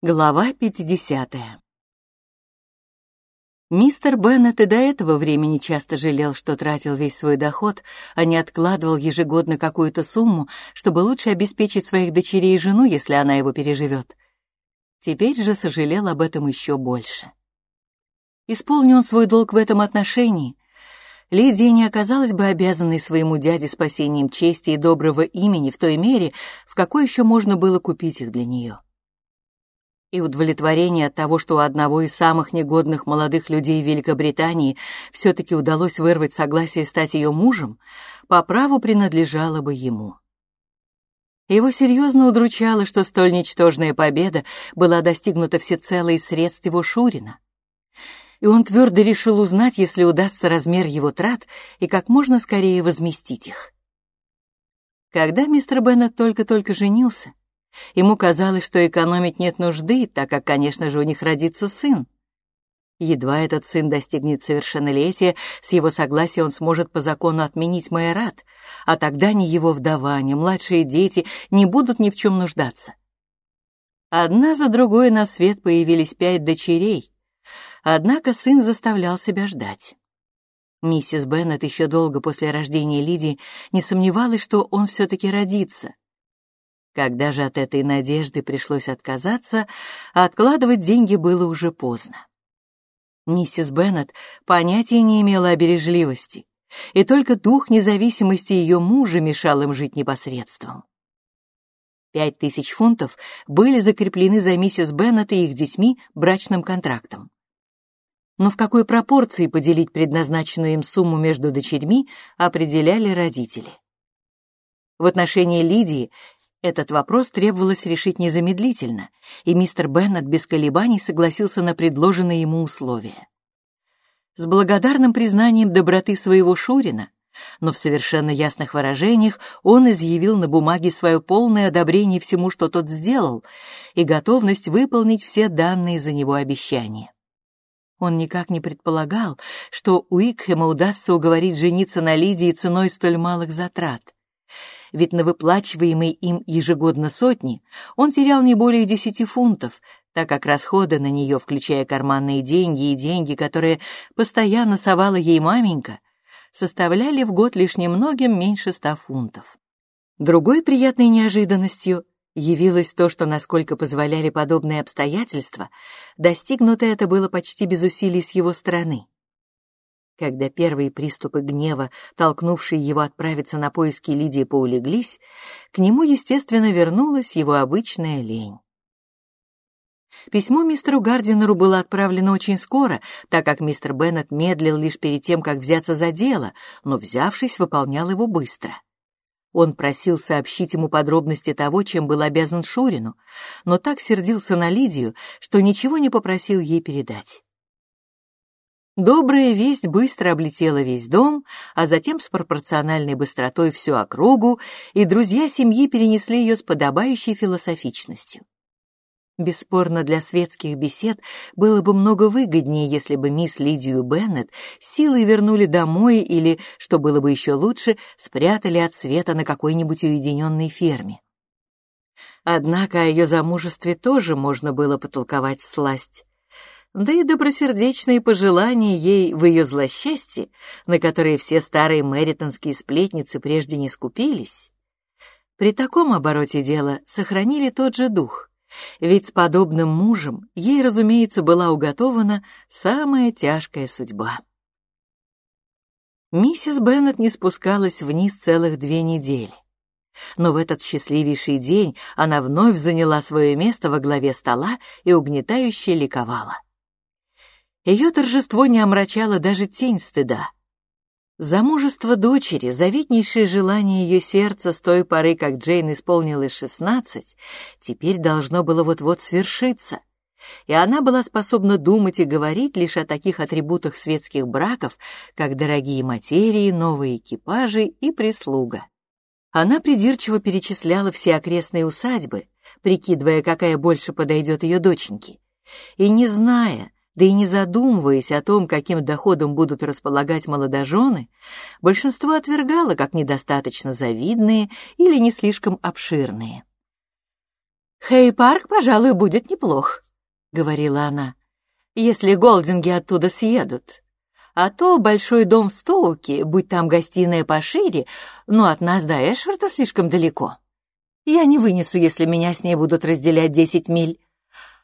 Глава 50. Мистер Беннет и до этого времени часто жалел, что тратил весь свой доход, а не откладывал ежегодно какую-то сумму, чтобы лучше обеспечить своих дочерей и жену, если она его переживет. Теперь же сожалел об этом еще больше. Исполнил он свой долг в этом отношении, Лидия не оказалась бы обязанной своему дяде спасением чести и доброго имени в той мере, в какой еще можно было купить их для нее и удовлетворение от того, что у одного из самых негодных молодых людей Великобритании все-таки удалось вырвать согласие стать ее мужем, по праву принадлежало бы ему. Его серьезно удручало, что столь ничтожная победа была достигнута всецело из средств его Шурина. И он твердо решил узнать, если удастся размер его трат, и как можно скорее возместить их. Когда мистер Беннет только-только женился, Ему казалось, что экономить нет нужды, так как, конечно же, у них родится сын. Едва этот сын достигнет совершеннолетия, с его согласия он сможет по закону отменить майорат, а тогда ни его вдова, ни младшие дети не будут ни в чем нуждаться. Одна за другой на свет появились пять дочерей, однако сын заставлял себя ждать. Миссис Беннет еще долго после рождения Лидии не сомневалась, что он все-таки родится — когда же от этой надежды пришлось отказаться, откладывать деньги было уже поздно. Миссис Беннет понятия не имела о бережливости, и только дух независимости ее мужа мешал им жить непосредством. Пять тысяч фунтов были закреплены за миссис Беннет и их детьми брачным контрактом. Но в какой пропорции поделить предназначенную им сумму между дочерьми определяли родители. В отношении Лидии этот вопрос требовалось решить незамедлительно, и мистер Беннет без колебаний согласился на предложенные ему условия. С благодарным признанием доброты своего Шурина, но в совершенно ясных выражениях он изъявил на бумаге свое полное одобрение всему, что тот сделал, и готовность выполнить все данные за него обещания. Он никак не предполагал, что Уикхема удастся уговорить жениться на Лидии ценой столь малых затрат ведь на выплачиваемые им ежегодно сотни он терял не более десяти фунтов, так как расходы на нее, включая карманные деньги и деньги, которые постоянно совала ей маменька, составляли в год лишь немногим меньше ста фунтов. Другой приятной неожиданностью явилось то, что, насколько позволяли подобные обстоятельства, достигнуто это было почти без усилий с его стороны. Когда первые приступы гнева, толкнувшие его отправиться на поиски Лидии, поулеглись, к нему, естественно, вернулась его обычная лень. Письмо мистеру Гардинеру было отправлено очень скоро, так как мистер Беннет медлил лишь перед тем, как взяться за дело, но, взявшись, выполнял его быстро. Он просил сообщить ему подробности того, чем был обязан Шурину, но так сердился на Лидию, что ничего не попросил ей передать. Добрая весть быстро облетела весь дом, а затем с пропорциональной быстротой всю округу, и друзья семьи перенесли ее с подобающей философичностью. Бесспорно, для светских бесед было бы много выгоднее, если бы мисс Лидию Беннет силой вернули домой или, что было бы еще лучше, спрятали от света на какой-нибудь уединенной ферме. Однако о ее замужестве тоже можно было потолковать всласть да и добросердечные пожелания ей в ее злосчастье, на которые все старые мэритонские сплетницы прежде не скупились, при таком обороте дела сохранили тот же дух, ведь с подобным мужем ей, разумеется, была уготована самая тяжкая судьба. Миссис Беннет не спускалась вниз целых две недели. Но в этот счастливейший день она вновь заняла свое место во главе стола и угнетающе ликовала. Ее торжество не омрачало даже тень стыда. Замужество дочери, заветнейшее желание ее сердца с той поры, как Джейн исполнилось шестнадцать, теперь должно было вот-вот свершиться. И она была способна думать и говорить лишь о таких атрибутах светских браков, как дорогие материи, новые экипажи и прислуга. Она придирчиво перечисляла все окрестные усадьбы, прикидывая, какая больше подойдет ее доченьке. И не зная, да и не задумываясь о том, каким доходом будут располагать молодожены, большинство отвергало как недостаточно завидные или не слишком обширные. «Хэй-парк, пожалуй, будет неплох», — говорила она, «если голдинги оттуда съедут. А то большой дом в Стоуке, будь там гостиная пошире, но от нас до Эшфорта слишком далеко. Я не вынесу, если меня с ней будут разделять десять миль.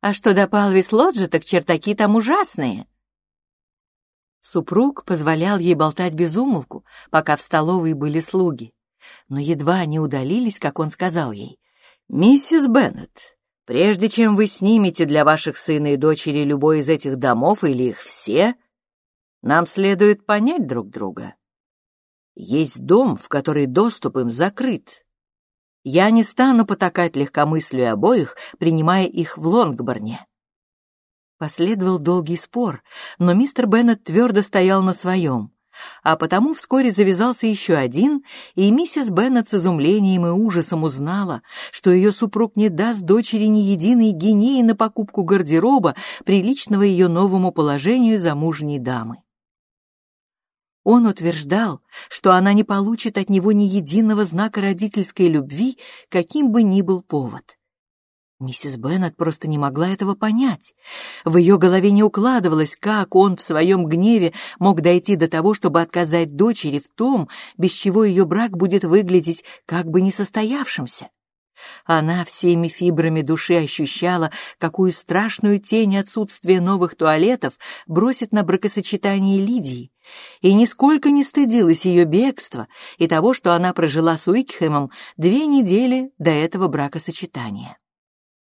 А что до Палвис Лоджи, так чертаки там ужасные». Супруг позволял ей болтать без умолку, пока в столовой были слуги. Но едва они удалились, как он сказал ей, «Миссис Беннет, прежде чем вы снимете для ваших сына и дочери любой из этих домов или их все, нам следует понять друг друга. Есть дом, в который доступ им закрыт. Я не стану потакать легкомыслию обоих, принимая их в Лонгборне. Последовал долгий спор, но мистер Беннет твердо стоял на своем а потому вскоре завязался еще один, и миссис Беннет с изумлением и ужасом узнала, что ее супруг не даст дочери ни единой гинеи на покупку гардероба, приличного ее новому положению замужней дамы. Он утверждал, что она не получит от него ни единого знака родительской любви, каким бы ни был повод. Миссис Беннет просто не могла этого понять. В ее голове не укладывалось, как он в своем гневе мог дойти до того, чтобы отказать дочери в том, без чего ее брак будет выглядеть как бы несостоявшимся. Она всеми фибрами души ощущала, какую страшную тень отсутствия новых туалетов бросит на бракосочетание Лидии, и нисколько не стыдилась ее бегства и того, что она прожила с Уикхэмом две недели до этого бракосочетания.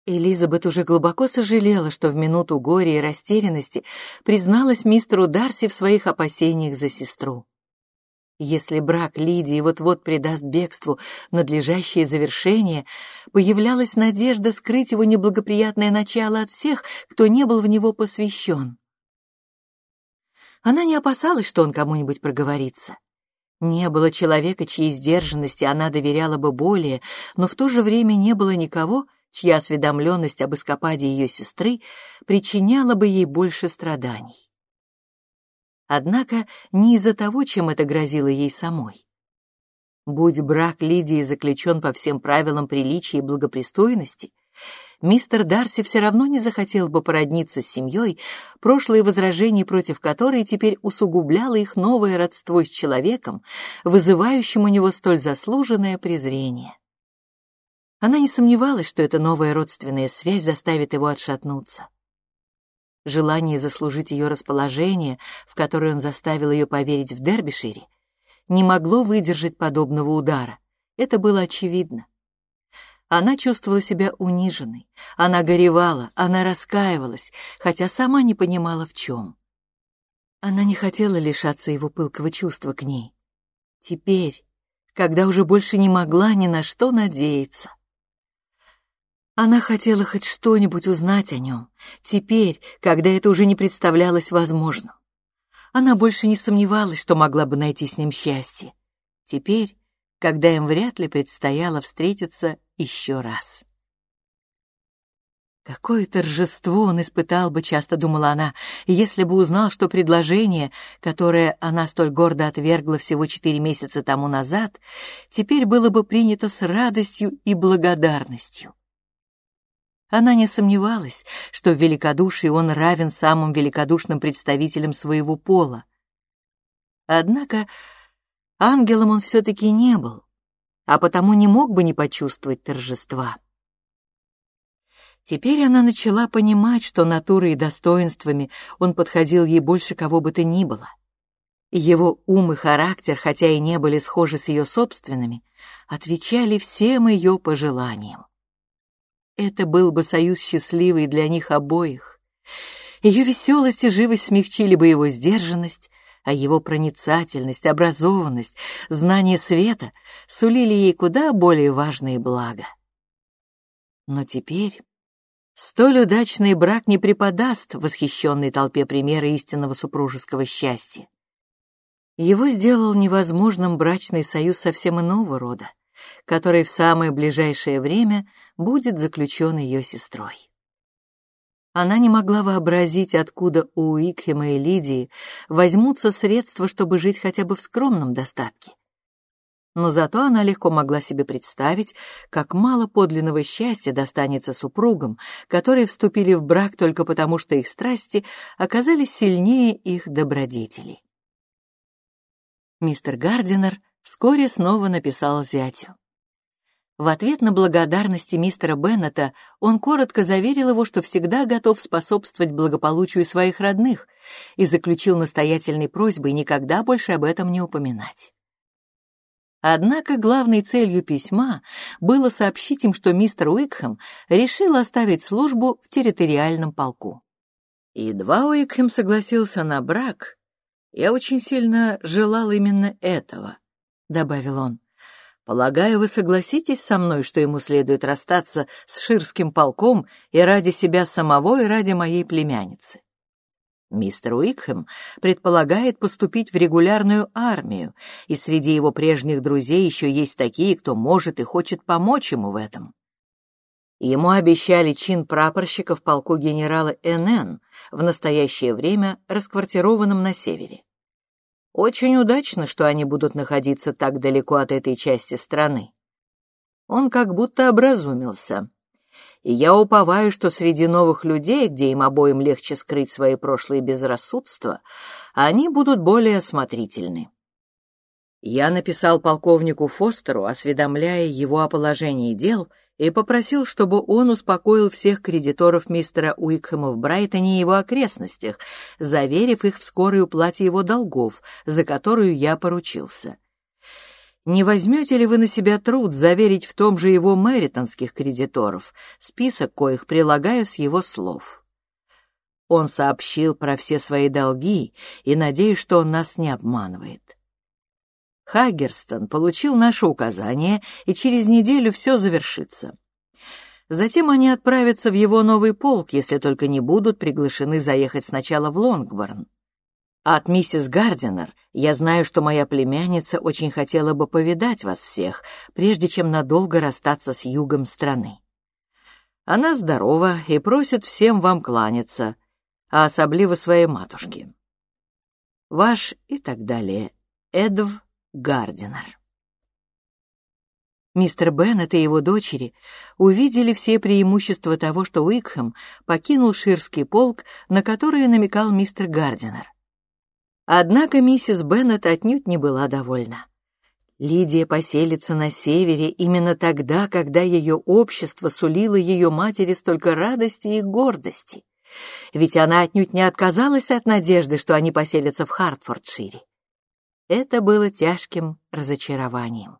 Элизабет уже глубоко сожалела, что в минуту горя и растерянности призналась мистеру Дарси в своих опасениях за сестру. Если брак Лидии вот-вот придаст бегству надлежащее завершение, появлялась надежда скрыть его неблагоприятное начало от всех, кто не был в него посвящен. Она не опасалась, что он кому-нибудь проговорится. Не было человека, чьей сдержанности она доверяла бы более, но в то же время не было никого, чья осведомленность об эскападе ее сестры причиняла бы ей больше страданий. Однако не из-за того, чем это грозило ей самой. Будь брак Лидии заключен по всем правилам приличия и благопристойности, мистер Дарси все равно не захотел бы породниться с семьей, прошлые возражения против которой теперь усугубляло их новое родство с человеком, вызывающим у него столь заслуженное презрение. Она не сомневалась, что эта новая родственная связь заставит его отшатнуться. Желание заслужить ее расположение, в которое он заставил ее поверить в Дербишире, не могло выдержать подобного удара. Это было очевидно. Она чувствовала себя униженной, она горевала, она раскаивалась, хотя сама не понимала в чем. Она не хотела лишаться его пылкого чувства к ней. Теперь, когда уже больше не могла ни на что надеяться. Она хотела хоть что-нибудь узнать о нем, теперь, когда это уже не представлялось возможным. Она больше не сомневалась, что могла бы найти с ним счастье. Теперь, когда им вряд ли предстояло встретиться еще раз. Какое торжество он испытал бы, часто думала она, если бы узнал, что предложение, которое она столь гордо отвергла всего четыре месяца тому назад, теперь было бы принято с радостью и благодарностью. Она не сомневалась, что в великодушии он равен самым великодушным представителям своего пола. Однако ангелом он все-таки не был, а потому не мог бы не почувствовать торжества. Теперь она начала понимать, что натурой и достоинствами он подходил ей больше кого бы то ни было. Его ум и характер, хотя и не были схожи с ее собственными, отвечали всем ее пожеланиям. Это был бы союз счастливый для них обоих. Ее веселость и живость смягчили бы его сдержанность, а его проницательность, образованность, знание света сулили ей куда более важные блага. Но теперь столь удачный брак не преподаст восхищенной толпе примера истинного супружеского счастья. Его сделал невозможным брачный союз совсем иного рода — который в самое ближайшее время будет заключен ее сестрой. Она не могла вообразить, откуда у Уикхема и Лидии возьмутся средства, чтобы жить хотя бы в скромном достатке. но зато она легко могла себе представить, как мало подлинного счастья достанется супругам, которые вступили в брак только потому, что их страсти оказались сильнее их добродетелей. Мистер Гардинер вскоре снова написал зятю. В ответ на благодарности мистера Беннета он коротко заверил его, что всегда готов способствовать благополучию своих родных, и заключил настоятельной просьбой никогда больше об этом не упоминать. Однако главной целью письма было сообщить им, что мистер Уикхэм решил оставить службу в территориальном полку. Едва Уикхэм согласился на брак, я очень сильно желал именно этого, — добавил он. Полагаю, вы согласитесь со мной, что ему следует расстаться с ширским полком и ради себя самого, и ради моей племянницы. Мистер Уикхэм предполагает поступить в регулярную армию, и среди его прежних друзей еще есть такие, кто может и хочет помочь ему в этом. Ему обещали чин прапорщика в полку генерала НН, в настоящее время расквартированном на севере. Очень удачно, что они будут находиться так далеко от этой части страны. Он как будто образумился и я уповаю, что среди новых людей, где им обоим легче скрыть свои прошлые безрассудства, они будут более осмотрительны. Я написал полковнику Фостеру, осведомляя его о положении дел, и попросил, чтобы он успокоил всех кредиторов мистера Уикхэма в Брайтоне и его окрестностях, заверив их в скорой уплате его долгов, за которую я поручился. Не возьмете ли вы на себя труд заверить в том же его мэритонских кредиторов, список коих прилагаю с его слов? Он сообщил про все свои долги, и надеюсь, что он нас не обманывает. Хаггерстон получил наше указание, и через неделю все завершится. Затем они отправятся в его новый полк, если только не будут приглашены заехать сначала в Лонгборн. От миссис Гардинер я знаю, что моя племянница очень хотела бы повидать вас всех, прежде чем надолго расстаться с югом страны. Она здорова и просит всем вам кланяться, а особливо своей матушке. Ваш и так далее Эдв Гардинер. Мистер Беннет и его дочери увидели все преимущества того, что Уикхэм покинул Ширский полк, на который намекал мистер Гардинер. Однако миссис Беннет отнюдь не была довольна. Лидия поселится на севере именно тогда, когда ее общество сулило ее матери столько радости и гордости. Ведь она отнюдь не отказалась от надежды, что они поселятся в Хартфордшире. Это было тяжким разочарованием.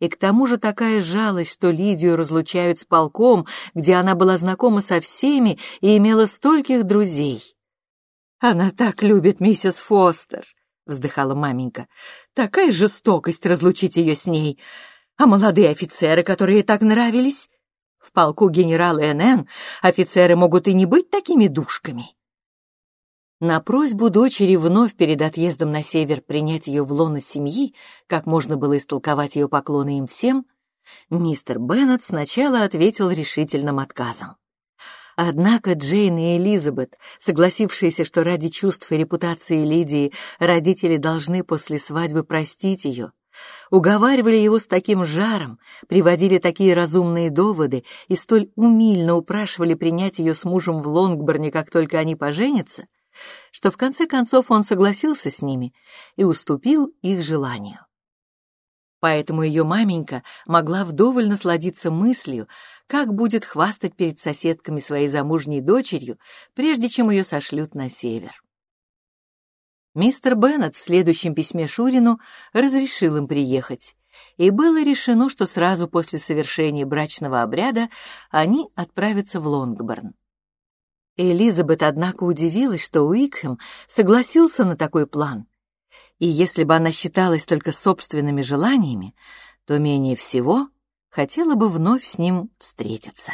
И к тому же такая жалость, что Лидию разлучают с полком, где она была знакома со всеми и имела стольких друзей. «Она так любит миссис Фостер», — вздыхала маменька. «Такая жестокость разлучить ее с ней. А молодые офицеры, которые так нравились? В полку генерала НН офицеры могут и не быть такими душками». На просьбу дочери вновь перед отъездом на север принять ее в лоно семьи, как можно было истолковать ее поклоны им всем, мистер Беннет сначала ответил решительным отказом. Однако Джейн и Элизабет, согласившиеся, что ради чувств и репутации Лидии родители должны после свадьбы простить ее, уговаривали его с таким жаром, приводили такие разумные доводы и столь умильно упрашивали принять ее с мужем в Лонгборне, как только они поженятся, что в конце концов он согласился с ними и уступил их желанию. Поэтому ее маменька могла вдоволь насладиться мыслью, как будет хвастать перед соседками своей замужней дочерью, прежде чем ее сошлют на север. Мистер Беннет в следующем письме Шурину разрешил им приехать, и было решено, что сразу после совершения брачного обряда они отправятся в Лонгборн. Элизабет, однако, удивилась, что Уикхэм согласился на такой план, и если бы она считалась только собственными желаниями, то менее всего хотела бы вновь с ним встретиться.